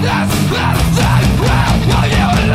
this is the ground you